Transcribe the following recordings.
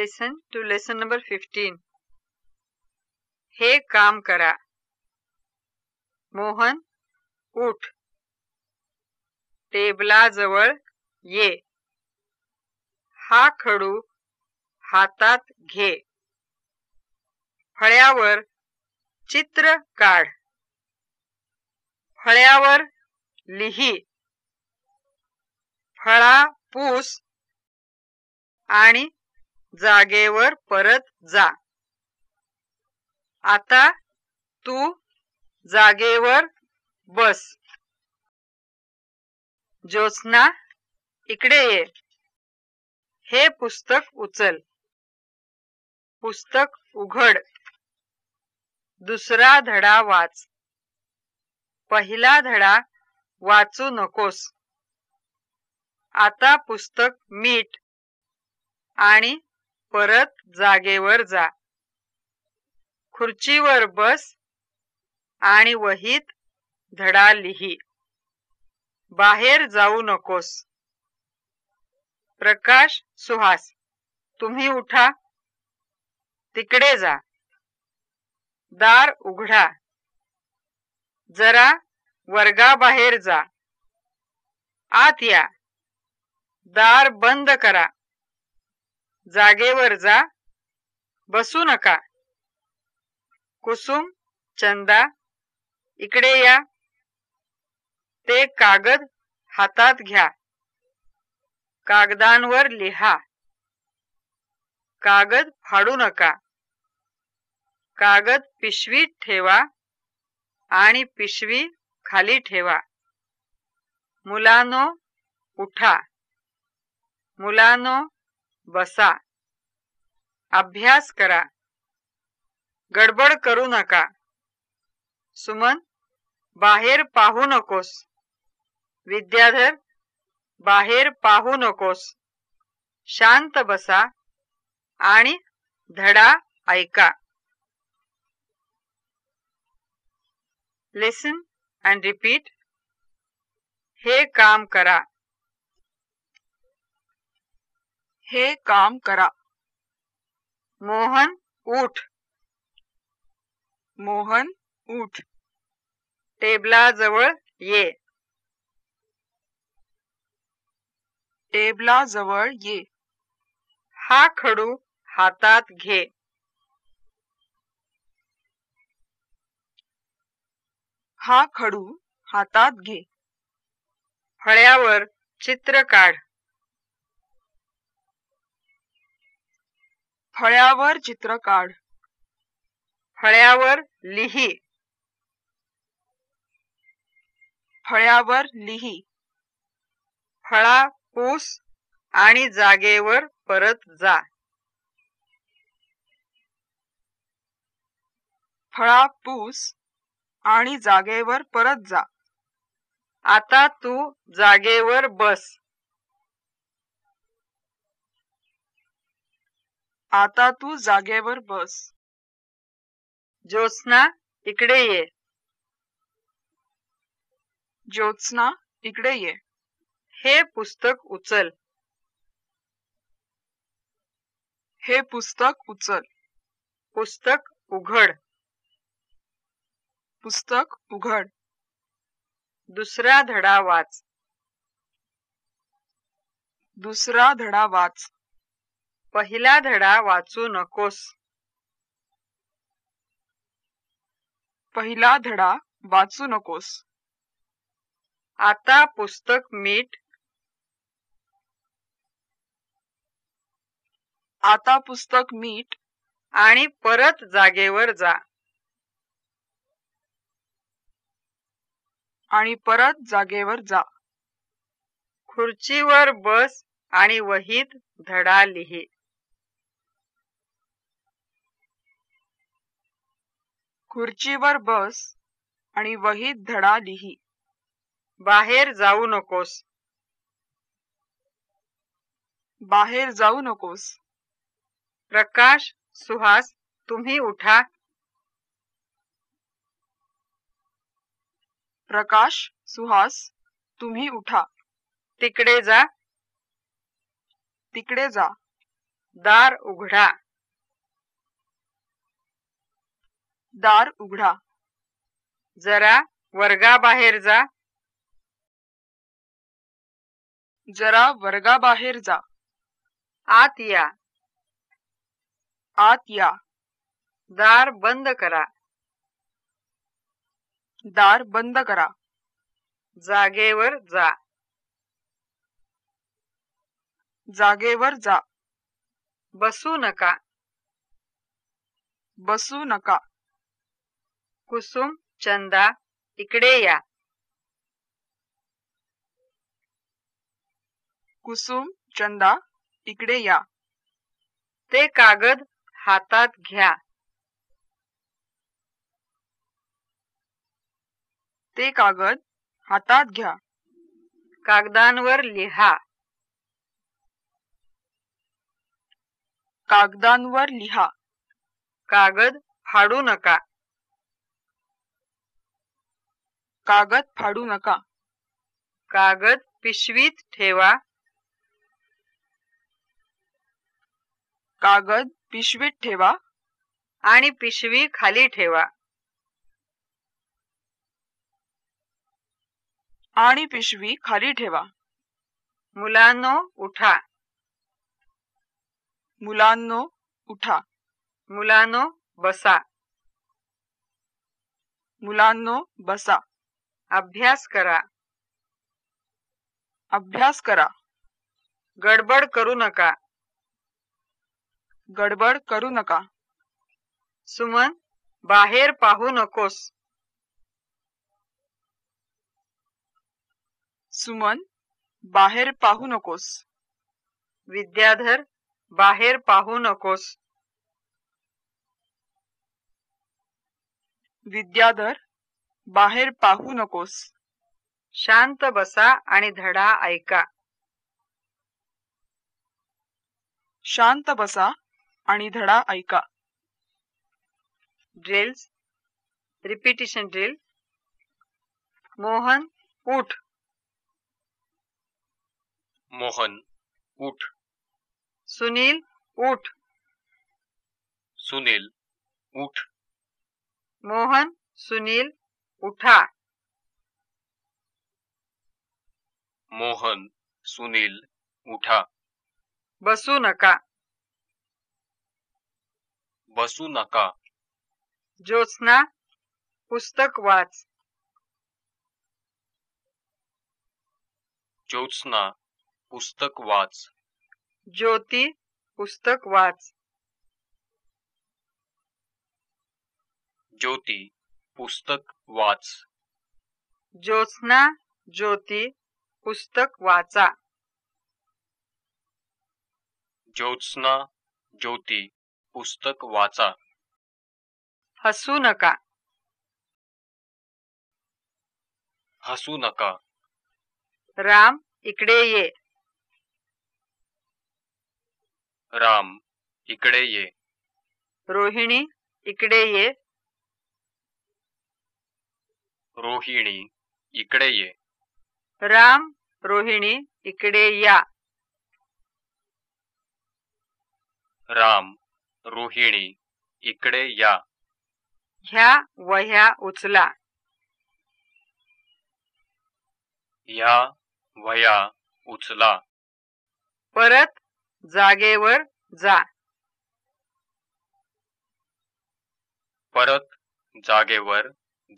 Listen to lesson number fifteen हे काम करा. मोहन उठ. टेबलाजवळ ये. हा खडू हातात घे. फळ्यावर चित्र काढ. फळ्यावर लिही. फळा पूस आणि जागेवर परत जा. आता तू जागेवर बस. ज्योत्स्ना इकडे ये. हे पुस्तक उचल. पुस्तक उघड. दुसरा धडा वाच. पहिला धडा वाचू नकोस. आता पुस्तक मीट आणि परत जागेवर जा. खुर्चीवर बस आणि वहीत धडा लिही. बाहेर जाऊ नकोस. प्रकाश सुहास तुम्ही उठा. तिकडे जा. दार उघडा. जरा वर्गाबाहेर जा. आत या. दार बंद करा. जागेवर जा. बसू नका. कुसुम चंदा इकडे या. ते कागद हातात घ्या. कागदांवर लिहा. कागद फाडू नका. कागद पिशवीत ठेवा आणि पिशवी खाली ठेवा. मुलानो उठा. मुलानो बसा. अभ्यास करा. गडबड करू नका. सुमन बाहेर पाहू नकोस. विद्याधर बाहेर पाहू नकोस. शांत बसा आणि धडा ऐका. लिसन अँड रिपीट हे काम करा. हे काम करा. मोहन उठ. मोहन उठ. टेबलाजवळ ये. टेबलाजवळ ये. हा खडू हातात घे. हा खडू हातात घे. फळ्यावर चित्र काढ. फळ्यावर चित्र काढ. फळ्यावर लिही. फळ्यावर लिही. फळा पूस आणि जागेवर परत जा. फळा पूस आणि जागेवर परत जा. आता तू जागेवर बस. आता तू जागेवर बस. ज्योत्स्ना इकडे ये. ज्योत्स्ना इकडे ये. हे पुस्तक उचल. हे पुस्तक उचल. पुस्तक उघड. पुस्तक उघड. दुसरा धडा वाच. दुसरा धडा वाच. पहिला धडा वाचू नकोस. पहिला धडा वाचू नकोस. आता पुस्तक मीठ. आता पुस्तक मीठ आणि परत जागेवर जा. आणि परत जागेवर जा. खुर्चीवर बस आणि वहीत धडा लिही. खुर्चीवर बस आणि वहीत धडा लिही. बाहेर जाऊ नकोस. बाहेर जाऊ नकोस. प्रकाश सुहास तुम्ही उठा. प्रकाश सुहास तुम्ही उठा. तिकडे जा. तिकडे जा. दार उघडा. दार उघडा. जरा वर्गाबाहेर जा. जरा वर्गाबाहेर जा. आत या. आत या. दार बंद करा. दार बंद करा. जागेवर जा. जागेवर जा. बसू नका. बसू नका. कुसुम चंदा इकडे या. कुसुम चंदा इकडे या. ते कागद हातात घ्या. ते कागद हातात घ्या. कागदांवर लिहा. कागदांवर लिहा. कागद फाडू नका. कागद फाडू नका. कागद पिशवीत ठेवा. कागद पिशवीत ठेवा आणि पिशवी खाली ठेवा. आणि पिशवी खाली ठेवा. मुलांनो उठा. मुलांनो उठा. मुलांनो बसा. मुलांनो बसा. अभ्यास करा. अभ्यास करा. गडबड करू नका. गडबड करू नका. सुमन बाहेर पाहू नकोस. सुमन बाहेर पाहू नकोस. विद्याधर बाहेर पाहू नकोस. विद्याधर बाहेर पाहू नकोस. शांत बसा आणि धडा ऐका. शांत बसा आणि धडा ऐका. Drills repetition drill. मोहन उठ. मोहन उठ. सुनील उठ. सुनील उठ. मोहन सुनील उठा. मोहन सुनील उठा. बसू नका. बसू नका. ज्योत्स्ना पुस्तक वाच. ज्योत्स्ना पुस्तक वाच. ज्योती पुस्तक वाच. ज्योती पुस्तक वाच. ज्योत्स्ना ज्योती पुस्तक वाचा. ज्योत्स्ना ज्योती पुस्तक वाचा. हसू नका. हसू नका. राम इकडे ये. राम इकडे ये. रोहिणी इकडे ये. रोहिणी इकडे ये. राम रोहिणी इकडे या. राम रोहिणी इकडे या. ह्या वह्या उचला. ह्या वया उचला. परत जागेवर जा. परत जागेवर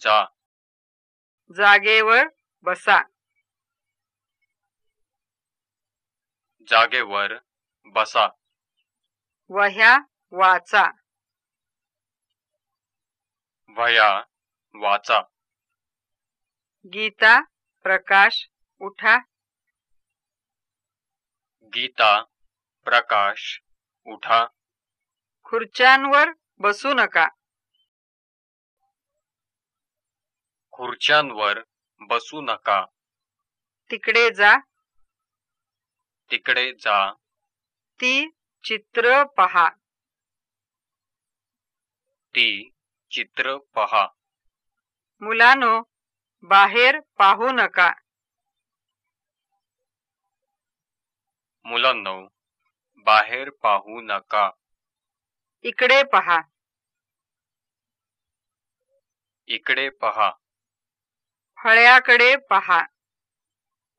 जा. जागेवर बसा. जागेवर बसा. वह्या वाचा. वया वाचा. गीता प्रकाश उठा. गीता प्रकाश उठा. खुर्च्यांवर बसू नका. खुर्च्यांवर बसू नका. तिकडे जा. तिकडे जा. ती चित्र पहा. ती चित्र पहा. मुलानो बाहेर पाहू नका. मुलांनो बाहेर पाहू नका. इकडे पहा. इकडे पहा. फळ्याकडे पहा.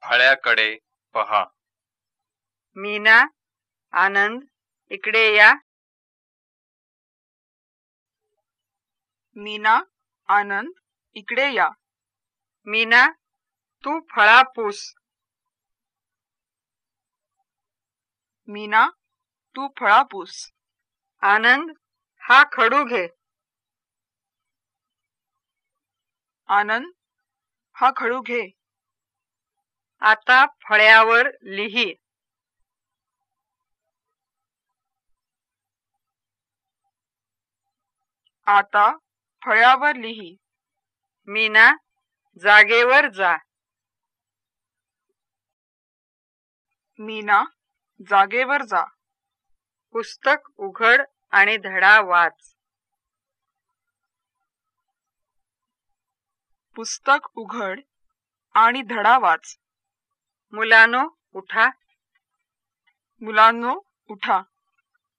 फळ्याकडे पहा. मीना आनंद इकडे या. मीना आनंद इकडे या. मीना तू फळा पूस. मीना तू फळापूस आनंद हा खडू घे. आनंद हा खडू घे. आता फळ्यावर लिही. आता फळ्यावर लिही. मीना जागेवर जा. मीना जागेवर जा. पुस्तक उघड आणि धडा वाच. पुस्तक उघड आणि धडा वाच. मुलानो उठा. मुलांनो उठा.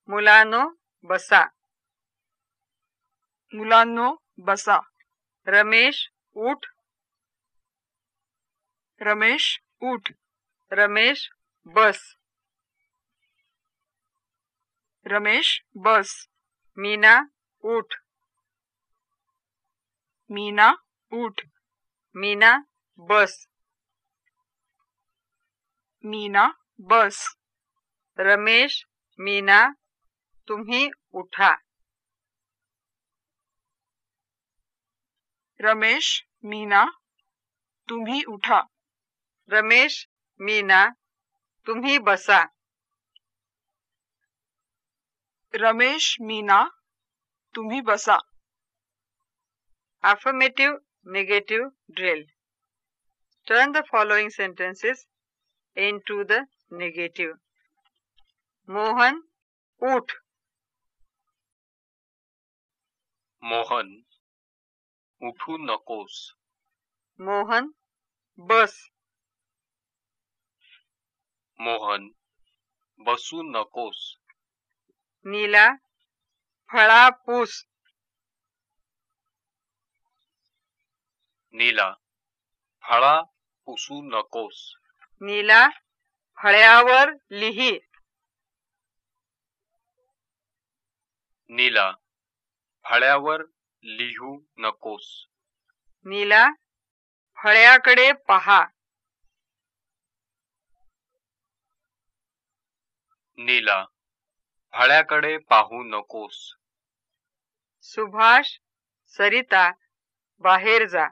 मुलानो बसा. मुलांनो बसा. रमेश उठ. रमेश उठ. रमेश बस. रमेश बस. मीना उठ. मीना उठ. मीना बस. मीना बस. रमेश मीना तुम्ही उठा. रमेश मीना तुम्ही उठा. रमेश मीना तुम्ही बसा. रमेश मीना तुम्ही बसा. Affirmative negative drill turn the following sentences into the negative Mohan उठ मोहन उठू नकोस मोहन बस मोहन बसू नकोस नीला फळा नीला फळा पुसू नकोस. नीला फळ्यावर लिही. नीला फळ्यावर लिहू नकोस. नीला फळ्याकडे पहा. नीला फळ्याकडे पाहू नकोस. सुभाष सरिता बाहेर जा.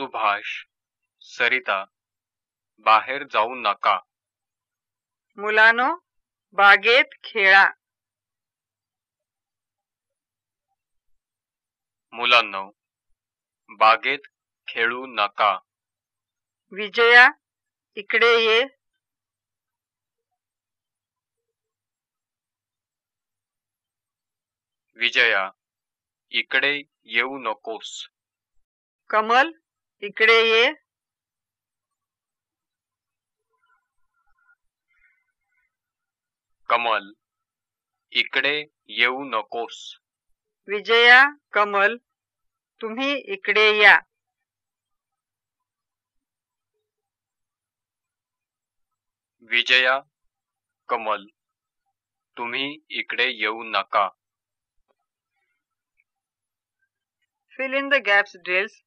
सुभाष सरिता बाहेर जाऊ नका. मुलानो बागेत खेळा. मुलांनो बागेत खेळू नका. विजया इकडे ये. विजया इकडे येऊ नकोस. कमल इकडे ये. कमल इकडे येऊ नकोस. विजया कमल तुम्ही इकडे या. विजया कमल तुम्ही इकडे येऊ नका. Fill in the gaps drills.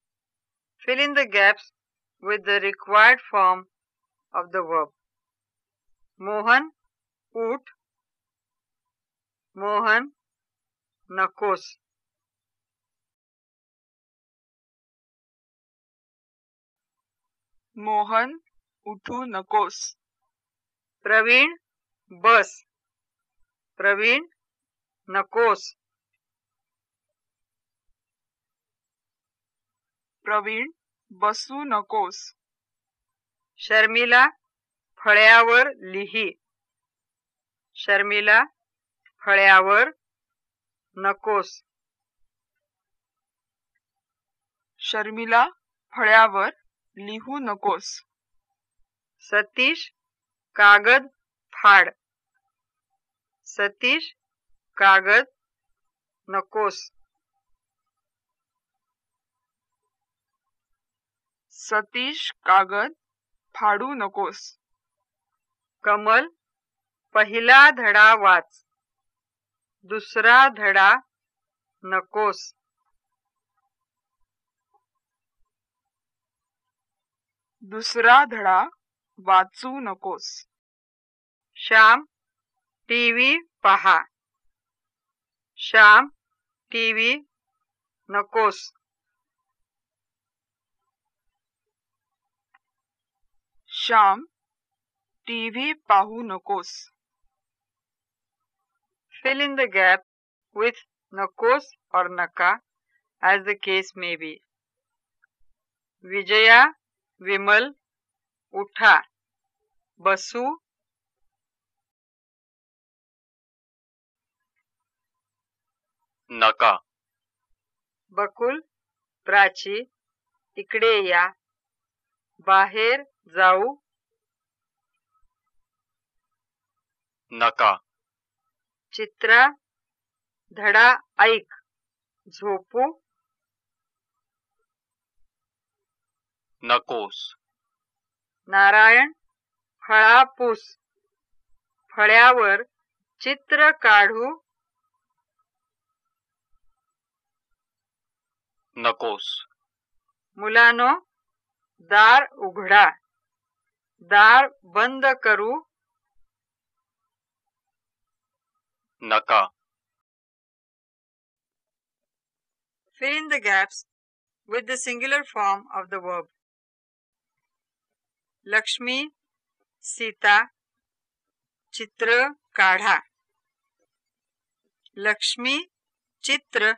Fill in the gaps with the required form of the verb. Mohan ut, Mohan nakos. Mohan utu nakos. Praveen bus. Praveen nakos. Praveen बसू नकोस. शर्मिला फळ्यावर लिही. शर्मिला फळ्यावर नकोस. शर्मिला फळ्यावर लिहू नकोस. सतीश कागद फाड. सतीश कागद नकोस. सतीश कागद फाडू नकोस. कमल पहिला धडा वाच. दुसरा धडा नकोस. दुसरा धडा वाचू नकोस. श्याम टीव्ही पहा. श्याम टीव्ही नकोस. श्याम टीव्ही पाहू नकोस. Fill in the gap with नकोस और नका as the case may be Vijaya Vimal उठा. बसू. नका. बकुल प्राची इकडे या. बाहेर जाऊ नका चित्रा धडा ऐक झोपू नकोस नारायण फळापूस फळ्यावर चित्र काढू नकोस मुलानो दार उघडा दार बंद करू नका fill in the gaps with the singular form of the verb Lakshmi Sita चित्र काढा लक्ष्मी चित्र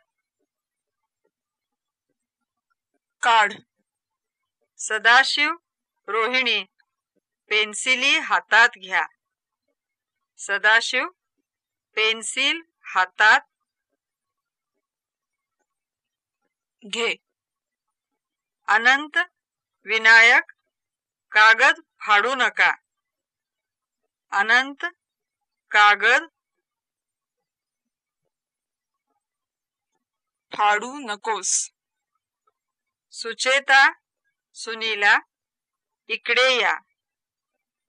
काढ सदाशिव रोहिणी पेन्सिली हातात घ्या. सदाशिव पेन्सिल हातात घे. अनंत विनायक कागद फाडू नका. अनंत कागद फाडू नकोस. सुचेता सुनीला इकडे या.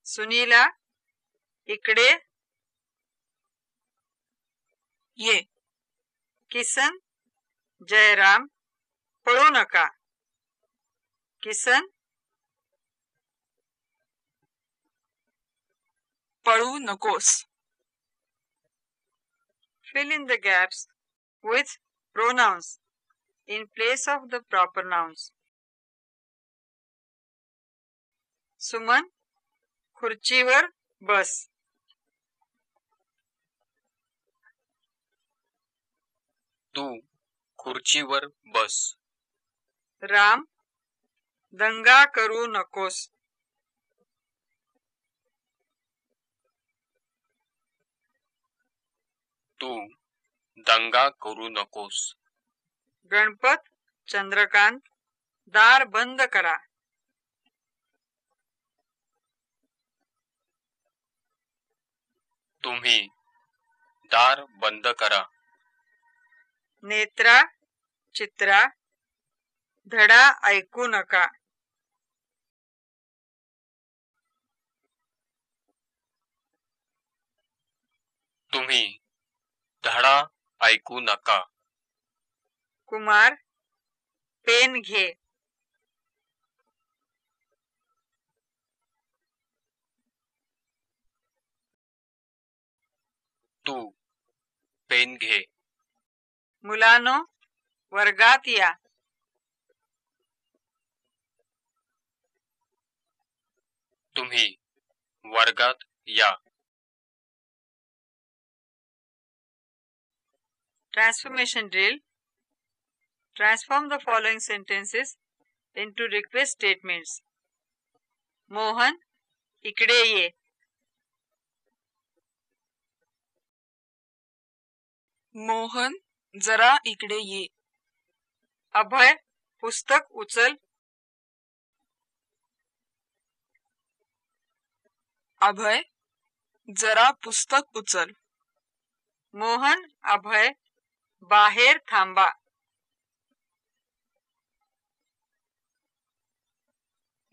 सुनीला इकडे ये किसन जयराम पळू नका किसन पळू नकोस fill in the gaps with pronouns in place of the proper nouns. Suman खुर्चीवर बस. तू खुर्चीवर बस. राम दंगा करू नकोस. तू दंगा करू नकोस. गणपत चंद्रकांत दार बंद करा. तुम्ही दार बंद करा. नेत्रा चित्रा धडा ऐकू नका. तुम्ही धडा ऐकू नका. कुमार पेन घे. तू. पेन घे. मुलानो वर्गात या. तुम्ही वर्गात या. Transformation drill transform the following sentences into request statement Mohan इकडे ये मोहन जरा इकडे ये. अभय पुस्तक उचल. अभय जरा पुस्तक उचल. मोहन अभय बाहेर थांबा.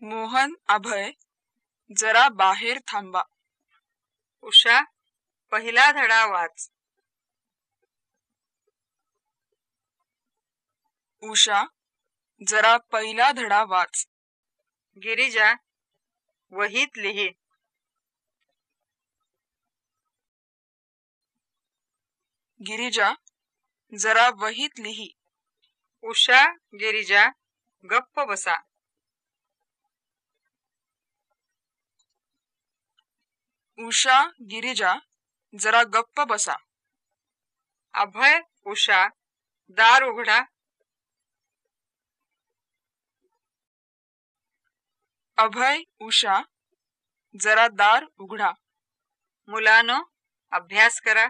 मोहन अभय जरा बाहेर थांबा. उषा पहिला धडा वाच. उषा जरा पहिला धडा वाच. गिरिजा वहीत लिही. गिरिजा जरा वहीत लिही. उषा गिरिजा गप्प बसा. उषा गिरिजा जरा गप्प बसा. अभय उषा दार उघडा. अभय उषा जरा दार उघडा. मुलानं अभ्यास करा.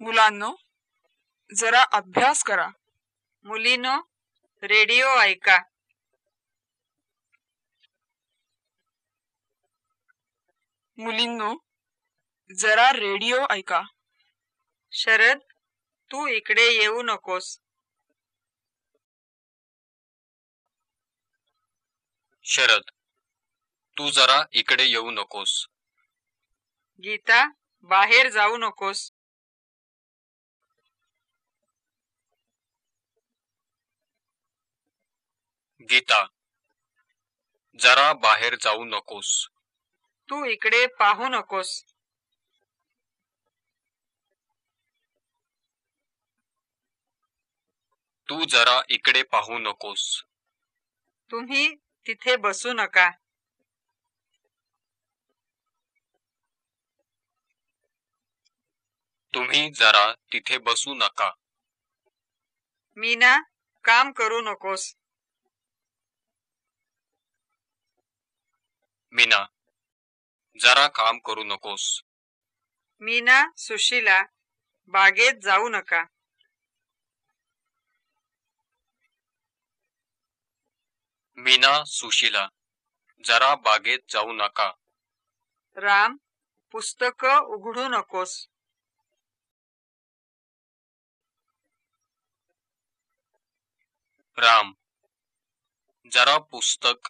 मुलांनो जरा अभ्यास करा. मुलीनो रेडिओ ऐका. मुलींनो जरा रेडिओ ऐका. शरद तू इकडे येऊ नकोस. शरद तू जरा इकडे येऊ नकोस. गीता बाहेर जाऊ नकोस. गीता जरा बाहेर जाऊ नकोस. तू इकडे पाहू नकोस. तू जरा इकडे पाहू नकोस. तुम्ही तिथे बसू नका. तुम्ही जरा तिथे बसू नका. मीना काम करू नकोस. मीना जरा काम करू नकोस. मीना सुशीला बागेत जाऊ नका. मीना सुशीला जरा बागेत जाऊ नका. राम पुस्तक उघडू नकोस. राम जरा पुस्तक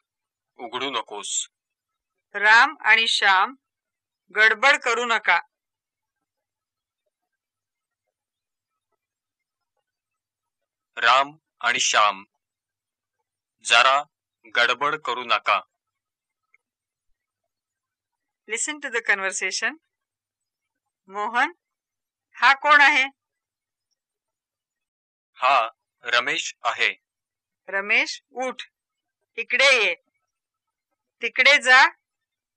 उघडू नकोस. राम आणि श्याम गडबड करू नका. राम आणि श्याम जरा गडबड करू नका. Listen to the conversation Mohan हा कोण आहे? हा रमेश आहे. रमेश उठ. इकडे ये. तिकडे जा.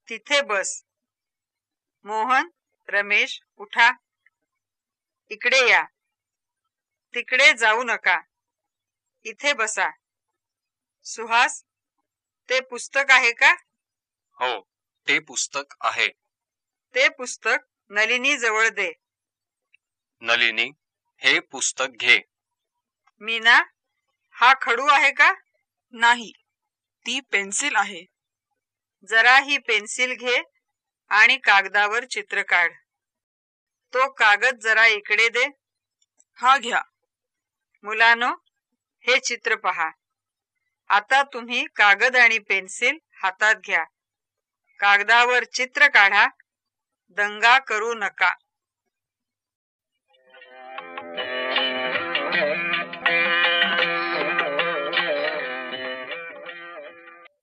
तिथे बस. मोहन रमेश उठा. इकडे या. तिकडे जाऊ नका. इथे बसा. सुहास ते पुस्तक आहे का? हो ते पुस्तक आहे. ते पुस्तक नलिनी जवळ दे. नलिनी हे पुस्तक घे. मीना हा खडू आहे का? नाही ती पेन्सिल आहे. जरा ही पेन्सिल घे आणि कागदावर चित्र काढ. तो कागद जरा इकडे दे. हा घ्या. मुलानो हे चित्र पहा. आता तुम्ही कागद आणि पेन्सिल हातात घ्या. कागदावर चित्र काढा. दंगा करू नका.